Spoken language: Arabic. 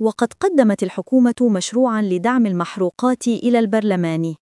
وقد قدمت الحكومة مشروعًا لدعم المحروقات إلى البرلمان.